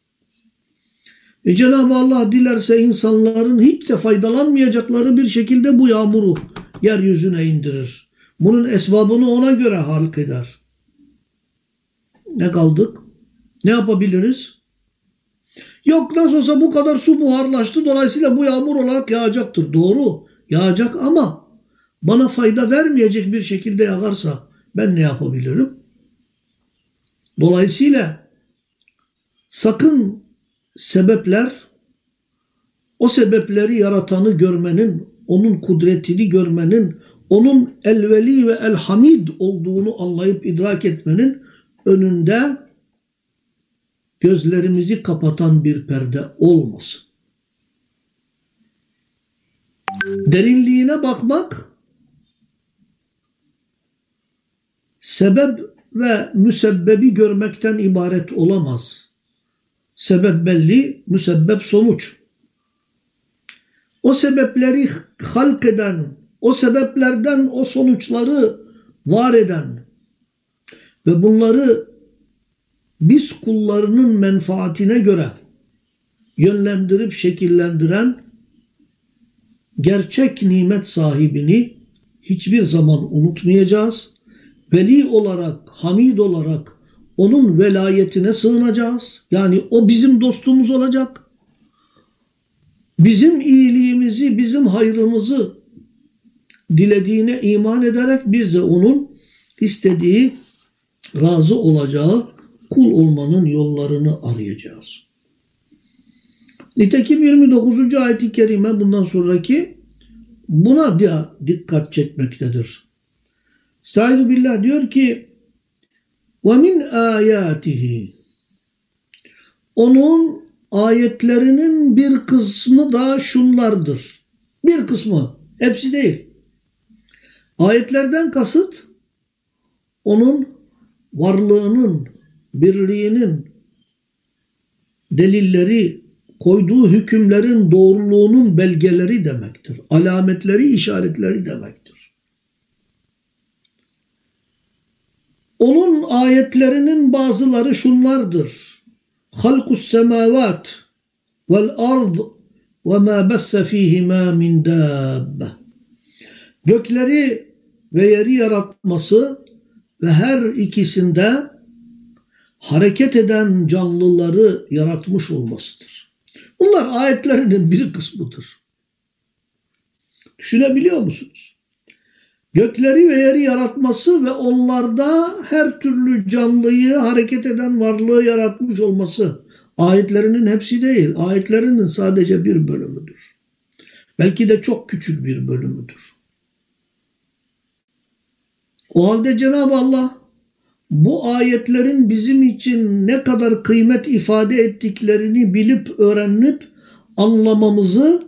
E Cenab-ı Allah dilerse insanların hiç de faydalanmayacakları bir şekilde bu yağmuru yeryüzüne indirir. Bunun esbabını ona göre halk eder. Ne kaldık? Ne yapabiliriz? Yok nasıl olsa bu kadar su buharlaştı dolayısıyla bu yağmur olarak yağacaktır. Doğru yağacak ama bana fayda vermeyecek bir şekilde yağarsa ben ne yapabilirim? Dolayısıyla sakın sebepler o sebepleri yaratanı görmenin, onun kudretini görmenin, onun elveli ve elhamid olduğunu anlayıp idrak etmenin önünde gözlerimizi kapatan bir perde olmasın. Derinliğine bakmak sebep ve müsebbebi görmekten ibaret olamaz. Sebep belli, müsebbep sonuç. O sebepleri halk eden, o sebeplerden o sonuçları var eden ve bunları biz kullarının menfaatine göre yönlendirip şekillendiren gerçek nimet sahibini hiçbir zaman unutmayacağız. Veli olarak, hamid olarak onun velayetine sığınacağız. Yani o bizim dostumuz olacak. Bizim iyiliğimizi, bizim hayrımızı dilediğine iman ederek biz de onun istediği, razı olacağı kul olmanın yollarını arayacağız. Nitekim 29. ayet-i kerime bundan sonraki buna da dikkat çekmektedir. Estaizu billah diyor ki ve min ayatihi onun ayetlerinin bir kısmı da şunlardır. Bir kısmı, hepsi değil. Ayetlerden kasıt onun varlığının, birliğinin delilleri, koyduğu hükümlerin doğruluğunun belgeleri demektir. Alametleri, işaretleri demektir. Onun ayetlerinin bazıları şunlardır. Halkus semavat vel ard ve ma besse fihima min dabbe. Gökleri ve yeri yaratması ve her ikisinde hareket eden canlıları yaratmış olmasıdır. Bunlar ayetlerinin bir kısmıdır. Düşünebiliyor musunuz? Gökleri ve yeri yaratması ve onlarda her türlü canlıyı, hareket eden varlığı yaratmış olması ayetlerinin hepsi değil. Ayetlerinin sadece bir bölümüdür. Belki de çok küçük bir bölümüdür. O halde Cenab-ı Allah bu ayetlerin bizim için ne kadar kıymet ifade ettiklerini bilip öğrenip anlamamızı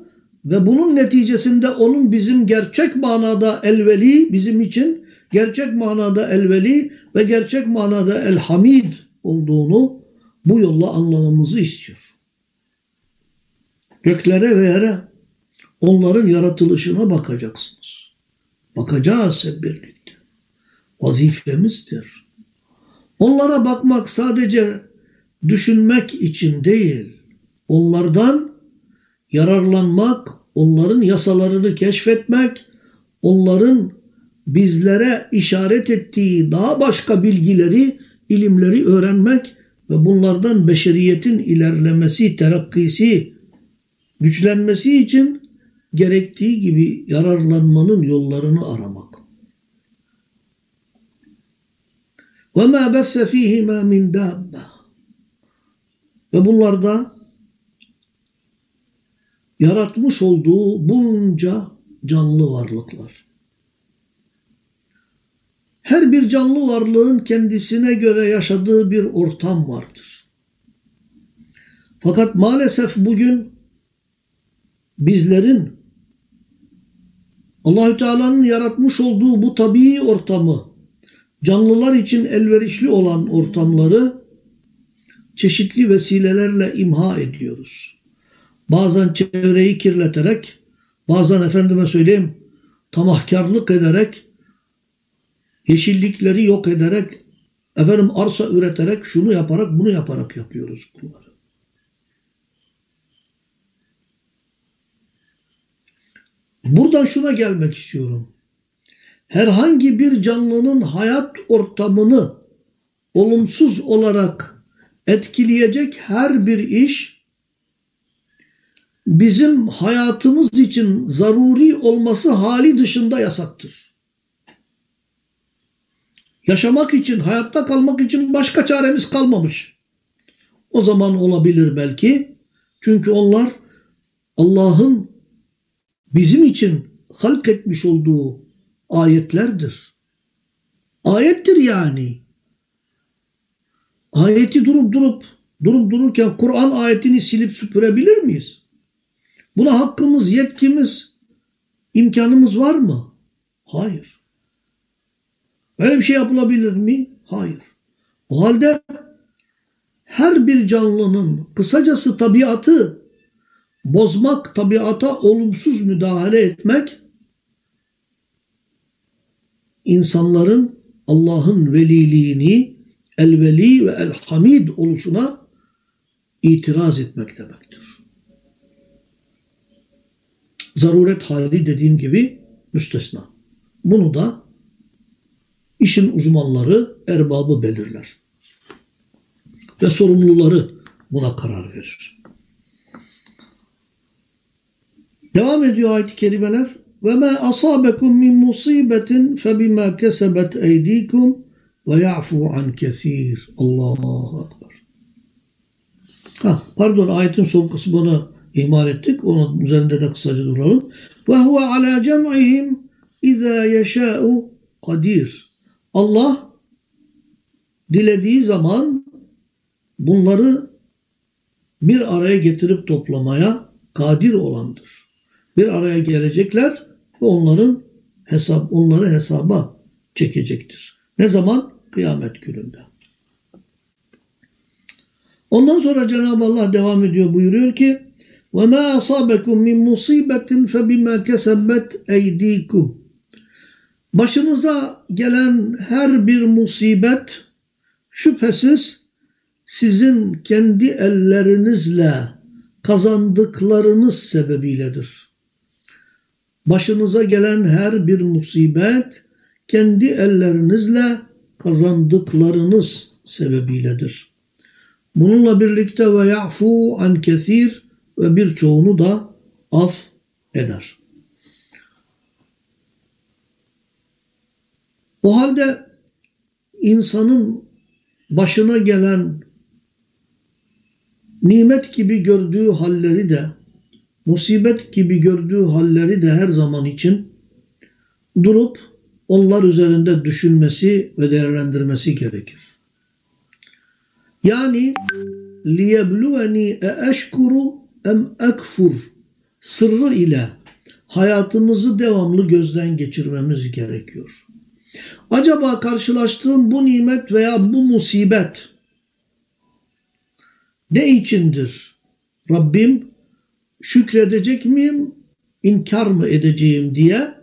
ve bunun neticesinde onun bizim gerçek manada elveli bizim için gerçek manada elveli ve gerçek manada elhamid olduğunu bu yolla anlamamızı istiyor. Göklere ve yere onların yaratılışına bakacaksınız. Bakacağız hep birlikte. Vazifemizdir. Onlara bakmak sadece düşünmek için değil, onlardan yararlanmak, onların yasalarını keşfetmek, onların bizlere işaret ettiği daha başka bilgileri, ilimleri öğrenmek ve bunlardan beşeriyetin ilerlemesi, terakkisi, güçlenmesi için gerektiği gibi yararlanmanın yollarını aramak. وَمَا بَثَّ ف۪يهِمَا مِنْ دَابَّةٍ Ve bunlarda yaratmış olduğu bunca canlı varlıklar. Her bir canlı varlığın kendisine göre yaşadığı bir ortam vardır. Fakat maalesef bugün bizlerin Allahü Teala'nın yaratmış olduğu bu tabii ortamı, canlılar için elverişli olan ortamları çeşitli vesilelerle imha ediyoruz. Bazen çevreyi kirleterek, bazen efendime söyleyeyim tamahkarlık ederek, yeşillikleri yok ederek, efendim arsa üreterek, şunu yaparak, bunu yaparak yapıyoruz bunları. Buradan şuna gelmek istiyorum. Herhangi bir canlının hayat ortamını olumsuz olarak etkileyecek her bir iş bizim hayatımız için zaruri olması hali dışında yasaktır. Yaşamak için, hayatta kalmak için başka çaremiz kalmamış. O zaman olabilir belki. Çünkü onlar Allah'ın bizim için halk etmiş olduğu ayetlerdir. Ayettir yani. Ayeti durup durup durup dururken Kur'an ayetini silip süpürebilir miyiz? Buna hakkımız, yetkimiz, imkanımız var mı? Hayır. Böyle bir şey yapılabilir mi? Hayır. O halde her bir canlının kısacası tabiatı bozmak, tabiata olumsuz müdahale etmek insanların Allah'ın veliliğini, el-veli ve el-hamid oluşuna itiraz etmek demektir. Zaruret hali dediğim gibi müstesna. Bunu da işin uzmanları, erbabı belirler. Ve sorumluları buna karar verir. Devam ediyor ayet-i kerimeler. Ve ma asabekum min musibetin fe bima kesebet eydikum ve ya'fu an kesir. Allahu Ekber. Ha, pardon ayetin son kısmını ihmal ettik. Onun üzerinde de kısaca duralım. Ve huve ala cem'ihim izâ yeşâ'u kadir. Allah dilediği zaman bunları bir araya getirip toplamaya kadir olandır. Bir araya gelecekler ve onların hesap onları hesaba çekecektir. Ne zaman? Kıyamet gününde. Ondan sonra Cenab-ı Allah devam ediyor buyuruyor ki وَمَا أَصَابَكُمْ مِنْ مُصِيبَةٍ فَبِمَا كَسَبَتْ اَيْد۪يكُمْ Başınıza gelen her bir musibet şüphesiz sizin kendi ellerinizle kazandıklarınız sebebiyledir. Başınıza gelen her bir musibet kendi ellerinizle kazandıklarınız sebebiyledir. Bununla birlikte ve ya'fu an kesir ve birçoğunu da af eder. O halde insanın başına gelen nimet gibi gördüğü halleri de musibet gibi gördüğü halleri de her zaman için durup onlar üzerinde düşünmesi ve değerlendirmesi gerekir. Yani liyebluweni eşkuru em ekfur sırrı ile hayatımızı devamlı gözden geçirmemiz gerekiyor. Acaba karşılaştığım bu nimet veya bu musibet ne içindir? Rabbim şükredecek miyim, inkar mı edeceğim diye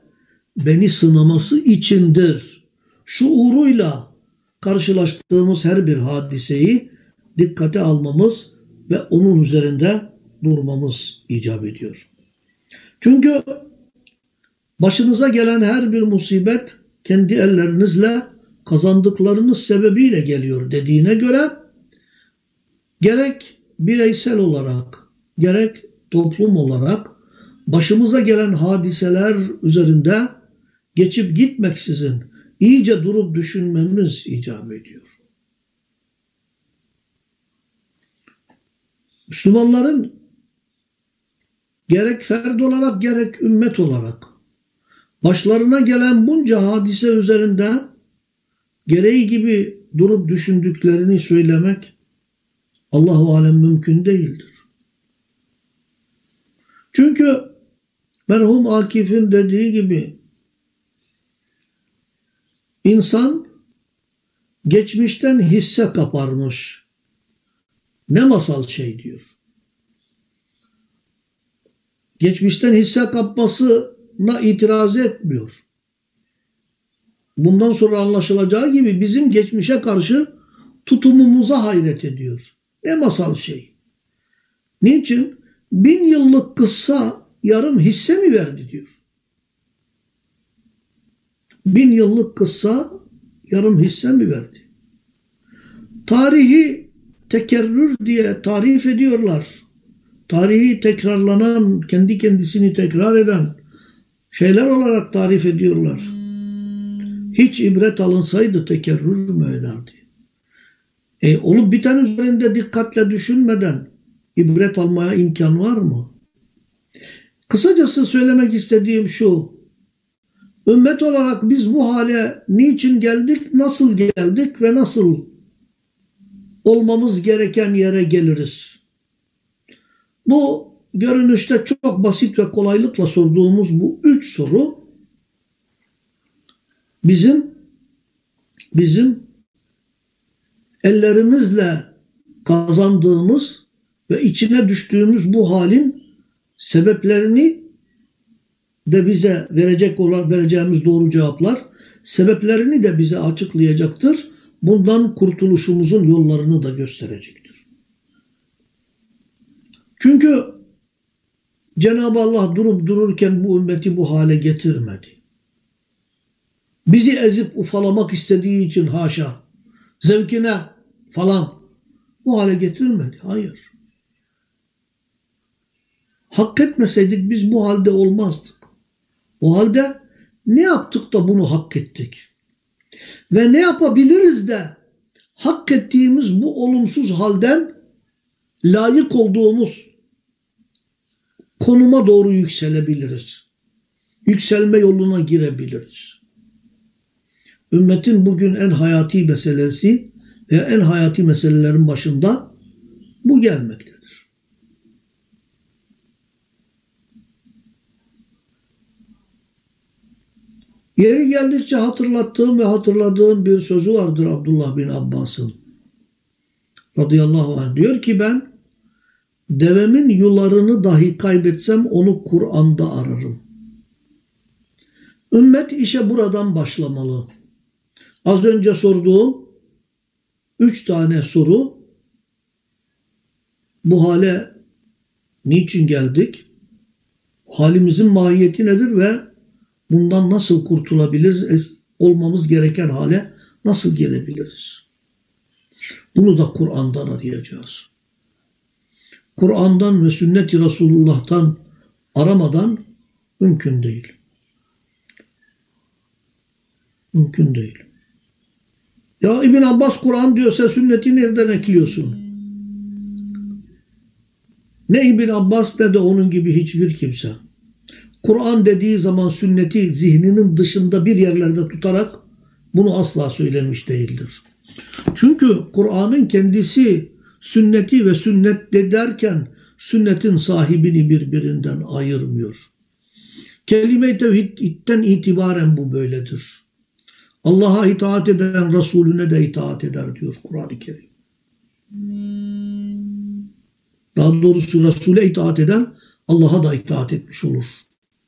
beni sınaması içindir. Şuuruyla karşılaştığımız her bir hadiseyi dikkate almamız ve onun üzerinde durmamız icap ediyor. Çünkü başınıza gelen her bir musibet kendi ellerinizle kazandıklarınız sebebiyle geliyor dediğine göre gerek bireysel olarak gerek toplum olarak başımıza gelen hadiseler üzerinde geçip gitmeksizin iyice durup düşünmemiz icap ediyor. Müslümanların gerek ferd olarak gerek ümmet olarak başlarına gelen bunca hadise üzerinde gereği gibi durup düşündüklerini söylemek Allahu alem mümkün değildir. Çünkü merhum Akif'in dediği gibi insan geçmişten hisse kaparmış. Ne masal şey diyor. Geçmişten hisse kapmasına itiraz etmiyor. Bundan sonra anlaşılacağı gibi bizim geçmişe karşı tutumumuza hayret ediyor. Ne masal şey. Niçin? Bin yıllık kıssa yarım hisse mi verdi diyor. Bin yıllık kıssa yarım hisse mi verdi? Tarihi tekerrür diye tarif ediyorlar. Tarihi tekrarlanan, kendi kendisini tekrar eden şeyler olarak tarif ediyorlar. Hiç ibret alınsaydı tekerrür mü ederdi? E, olup biten üzerinde dikkatle düşünmeden ibret almaya imkan var mı? Kısacası söylemek istediğim şu. Ümmet olarak biz bu hale niçin geldik, nasıl geldik ve nasıl olmamız gereken yere geliriz? Bu görünüşte çok basit ve kolaylıkla sorduğumuz bu üç soru bizim bizim ellerimizle kazandığımız ve içine düştüğümüz bu halin sebeplerini de bize verecek olan vereceğimiz doğru cevaplar sebeplerini de bize açıklayacaktır. Bundan kurtuluşumuzun yollarını da gösterecektir. Çünkü Cenab-ı Allah durup dururken bu ümmeti bu hale getirmedi. Bizi ezip ufalamak istediği için haşa, zevkine falan bu hale getirmedi. Hayır. Hak etmeseydik biz bu halde olmazdık. O halde ne yaptık da bunu hak ettik? Ve ne yapabiliriz de hak ettiğimiz bu olumsuz halden layık olduğumuz konuma doğru yükselebiliriz. Yükselme yoluna girebiliriz. Ümmetin bugün en hayati meselesi ve en hayati meselelerin başında bu gelmektedir. Yeri geldikçe hatırlattığım ve hatırladığım bir sözü vardır Abdullah bin Abbas'ın. Radıyallahu anh diyor ki ben devemin yularını dahi kaybetsem onu Kur'an'da ararım. Ümmet işe buradan başlamalı. Az önce sorduğum üç tane soru. Bu hale niçin geldik? Halimizin mahiyeti nedir ve bundan nasıl kurtulabiliriz? Olmamız gereken hale nasıl gelebiliriz? Bunu da Kur'an'dan arayacağız. Kur'an'dan ve sünnet-i Resulullah'tan aramadan mümkün değil. Mümkün değil. Ya İbn Abbas Kur'an diyorsa sünneti nereden ekliyorsun? Ne İbn Abbas ne de onun gibi hiçbir kimse. Kur'an dediği zaman sünneti zihninin dışında bir yerlerde tutarak bunu asla söylemiş değildir. Çünkü Kur'an'ın kendisi sünneti ve sünnet de derken sünnetin sahibini birbirinden ayırmıyor. Kelime-i tevhidden itibaren bu böyledir. Allah'a itaat eden Resulüne de itaat eder diyor Kur'an-ı Kerim. Daha doğrusu Resul'e itaat eden Allah'a da itaat etmiş olur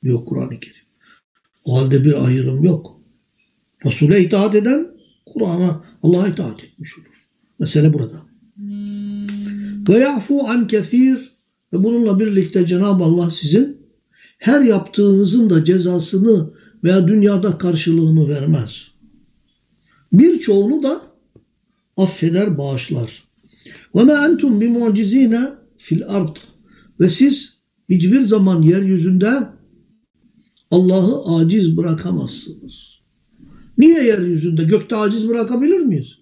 diyor Kur'an-ı Kerim. O halde bir ayrım yok. Resul'e itaat eden Kur'an'a Allah'a itaat etmiş olur. Mesele burada. Ve ya'fu an kesir ve bununla birlikte Cenab-ı Allah sizin her yaptığınızın da cezasını veya dünyada karşılığını vermez. Birçoğunu da affeder, bağışlar. Ve ma entum bi mucizine fil ard. Ve siz hiçbir zaman yeryüzünde Allah'ı aciz bırakamazsınız. Niye yeryüzünde? Gökte aciz bırakabilir miyiz?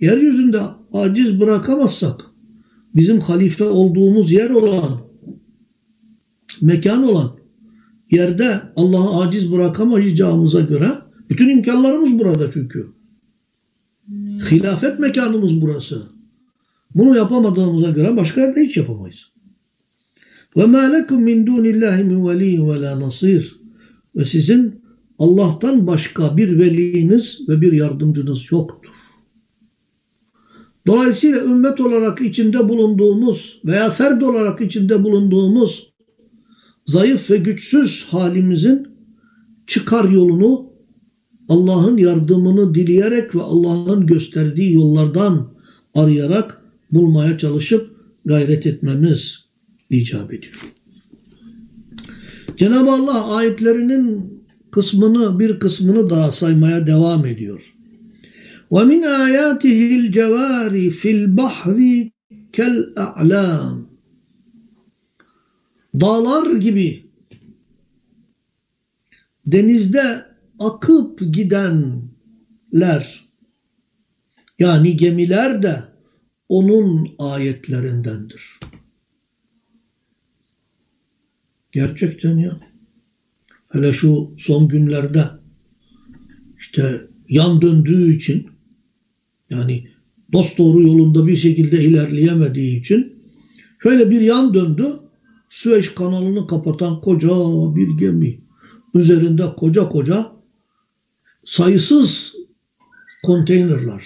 Yeryüzünde aciz bırakamazsak bizim halife olduğumuz yer olan mekan olan yerde Allah'ı aciz bırakamayacağımıza göre bütün imkanlarımız burada çünkü. Hilafet mekanımız burası. Bunu yapamadığımıza göre başka yerde hiç yapamayız. Ve ma lekum min dunillahi min veli ve la nasir. Ve sizin Allah'tan başka bir veliniz ve bir yardımcınız yoktur. Dolayısıyla ümmet olarak içinde bulunduğumuz veya ferd olarak içinde bulunduğumuz zayıf ve güçsüz halimizin çıkar yolunu Allah'ın yardımını dileyerek ve Allah'ın gösterdiği yollardan arayarak bulmaya çalışıp gayret etmemiz icap ediyor. Cenab-ı Allah ayetlerinin kısmını bir kısmını daha saymaya devam ediyor. Ve min ayatihi'l cevari fil bahri kel a'lam. Dağlar gibi denizde akıp gidenler yani gemiler de onun ayetlerindendir. Gerçekten ya. Hele şu son günlerde işte yan döndüğü için yani dost doğru yolunda bir şekilde ilerleyemediği için şöyle bir yan döndü. Süveyş kanalını kapatan koca bir gemi. Üzerinde koca koca sayısız konteynerler.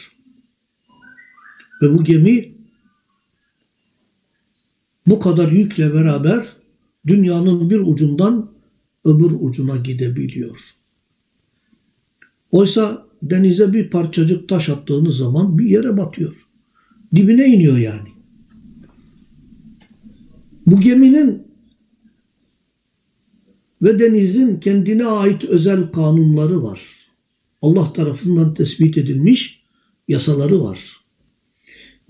Ve bu gemi bu kadar yükle beraber dünyanın bir ucundan öbür ucuna gidebiliyor. Oysa denize bir parçacık taş attığınız zaman bir yere batıyor. Dibine iniyor yani. Bu geminin ve denizin kendine ait özel kanunları var. Allah tarafından tespit edilmiş yasaları var.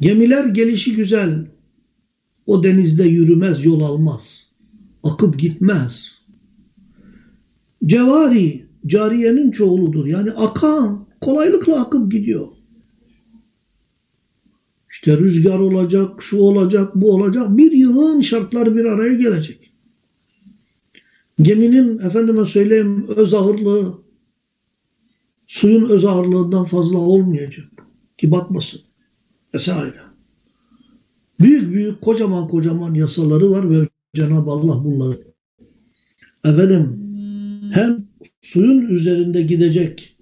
Gemiler gelişi güzel o denizde yürümez, yol almaz. Akıp gitmez. Cevari, cariyenin çoğuludur. Yani akan, kolaylıkla akıp gidiyor. İşte rüzgar olacak, şu olacak, bu olacak. Bir yığın şartlar bir araya gelecek. Geminin efendime söyleyeyim öz ağırlığı suyun öz ağırlığından fazla olmayacak ki batmasın vesaire. Büyük büyük kocaman kocaman yasaları var ve Cenab-ı Allah bunları efendim hem suyun üzerinde gidecek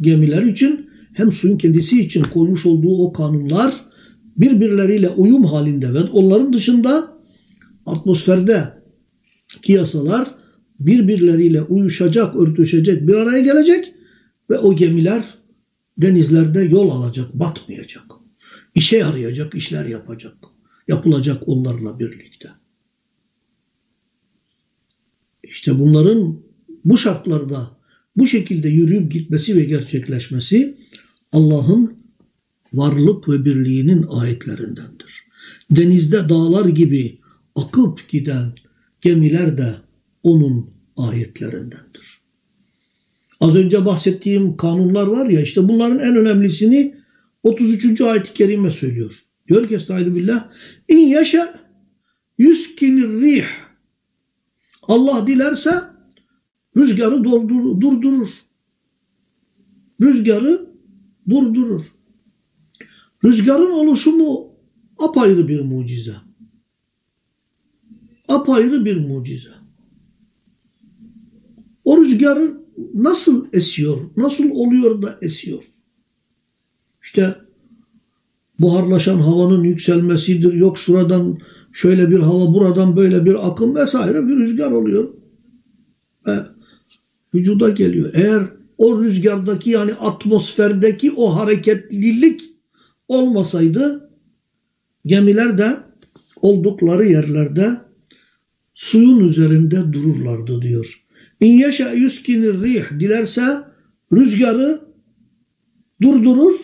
gemiler için hem suyun kendisi için koymuş olduğu o kanunlar birbirleriyle uyum halinde ve onların dışında atmosferde ki yasalar birbirleriyle uyuşacak, örtüşecek, bir araya gelecek ve o gemiler denizlerde yol alacak, batmayacak. İşe yarayacak, işler yapacak. Yapılacak onlarla birlikte. İşte bunların bu şartlarda bu şekilde yürüyüp gitmesi ve gerçekleşmesi Allah'ın varlık ve birliğinin ayetlerindendir. Denizde dağlar gibi akıp giden gemiler de onun ayetlerindendir. Az önce bahsettiğim kanunlar var ya işte bunların en önemlisini 33. ayet-i kerime söylüyor. Diyor ki Estaizu billah İn yaşa yüskinir rih Allah dilerse rüzgarı doldur, durdurur. Rüzgarı durdurur. Rüzgarın oluşumu apayrı bir mucize. Apayrı bir mucize. O rüzgarı nasıl esiyor, nasıl oluyor da esiyor? İşte buharlaşan havanın yükselmesidir. Yok şuradan şöyle bir hava, buradan böyle bir akım vesaire bir rüzgar oluyor. Ve vücuda geliyor. Eğer o rüzgardaki yani atmosferdeki o hareketlilik olmasaydı gemiler de oldukları yerlerde suyun üzerinde dururlardı diyor. İn yaşa yuskinir rih dilerse rüzgarı durdurur.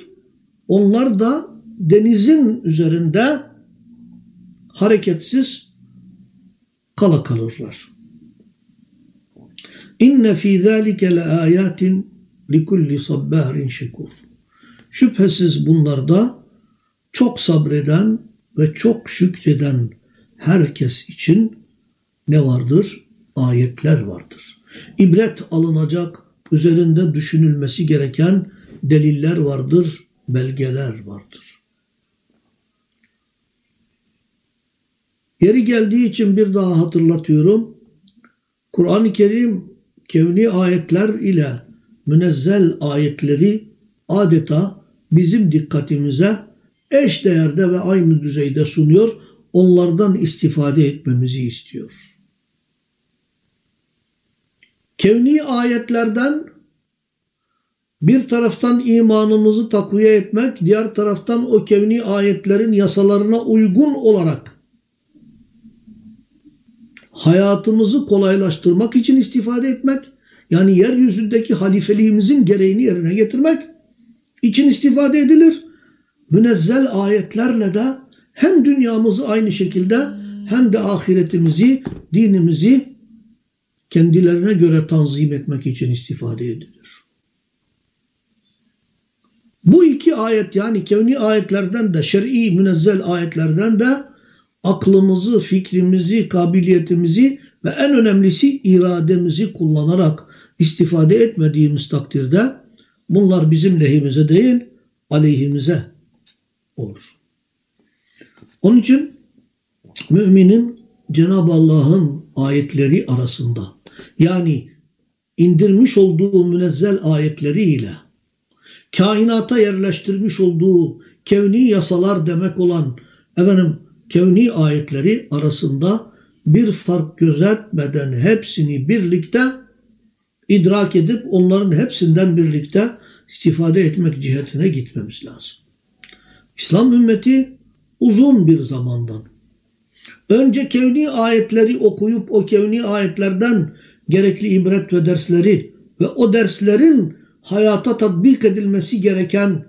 Onlar da denizin üzerinde hareketsiz kala kalırlar. İnne fî zâlike le âyâtin likulli sabbârin şekur. Şüphesiz bunlarda çok sabreden ve çok şükreden herkes için ne vardır? Ayetler vardır. İbret alınacak, üzerinde düşünülmesi gereken deliller vardır, belgeler vardır. Yeri geldiği için bir daha hatırlatıyorum. Kur'an-ı Kerim kevni ayetler ile münezzel ayetleri adeta bizim dikkatimize eş değerde ve aynı düzeyde sunuyor. Onlardan istifade etmemizi istiyor. Kevni ayetlerden bir taraftan imanımızı takviye etmek, diğer taraftan o kevni ayetlerin yasalarına uygun olarak hayatımızı kolaylaştırmak için istifade etmek, yani yeryüzündeki halifeliğimizin gereğini yerine getirmek için istifade edilir. Münezzel ayetlerle de hem dünyamızı aynı şekilde hem de ahiretimizi, dinimizi kendilerine göre tanzim etmek için istifade edilir. Bu iki ayet yani kevni ayetlerden de şer'i münezzel ayetlerden de aklımızı, fikrimizi, kabiliyetimizi ve en önemlisi irademizi kullanarak istifade etmediğimiz takdirde bunlar bizim lehimize değil aleyhimize olur. Onun için müminin Cenab-ı Allah'ın ayetleri arasında yani indirmiş olduğu münezzel ayetleriyle kainata yerleştirmiş olduğu kevni yasalar demek olan efendim kevni ayetleri arasında bir fark gözetmeden hepsini birlikte idrak edip onların hepsinden birlikte istifade etmek cihetine gitmemiz lazım. İslam ümmeti uzun bir zamandan önce kevni ayetleri okuyup o kevni ayetlerden gerekli ibret ve dersleri ve o derslerin hayata tatbik edilmesi gereken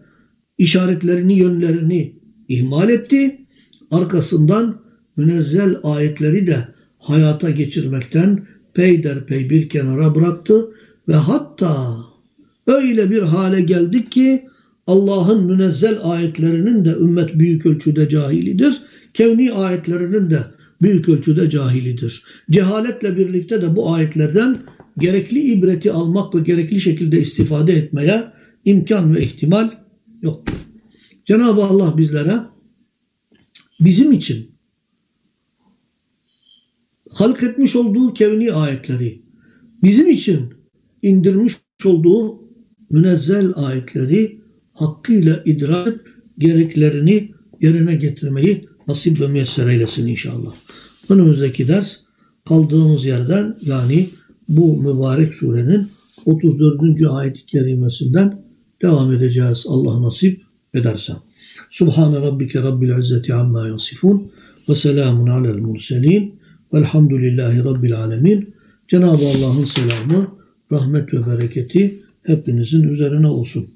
işaretlerini, yönlerini ihmal etti arkasından münezzel ayetleri de hayata geçirmekten peyderpey bir kenara bıraktı ve hatta öyle bir hale geldik ki Allah'ın münezzel ayetlerinin de ümmet büyük ölçüde cahilidir. Kevni ayetlerinin de büyük ölçüde cahilidir. Cehaletle birlikte de bu ayetlerden gerekli ibreti almak ve gerekli şekilde istifade etmeye imkan ve ihtimal yoktur. Cenab-ı Allah bizlere bizim için halk etmiş olduğu kevni ayetleri, bizim için indirmiş olduğu münezzel ayetleri hakkıyla idrak gereklerini yerine getirmeyi nasip ve müyesser eylesin inşallah. Önümüzdeki ders kaldığımız yerden yani bu mübarek surenin 34. ayet-i kerimesinden devam edeceğiz Allah nasip ederse. Subhane rabbike rabbil izzeti amma yasifun ve selamun alel murselin velhamdülillahi rabbil alemin. Cenab-ı Allah'ın selamı, rahmet ve bereketi hepinizin üzerine olsun.